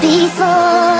before.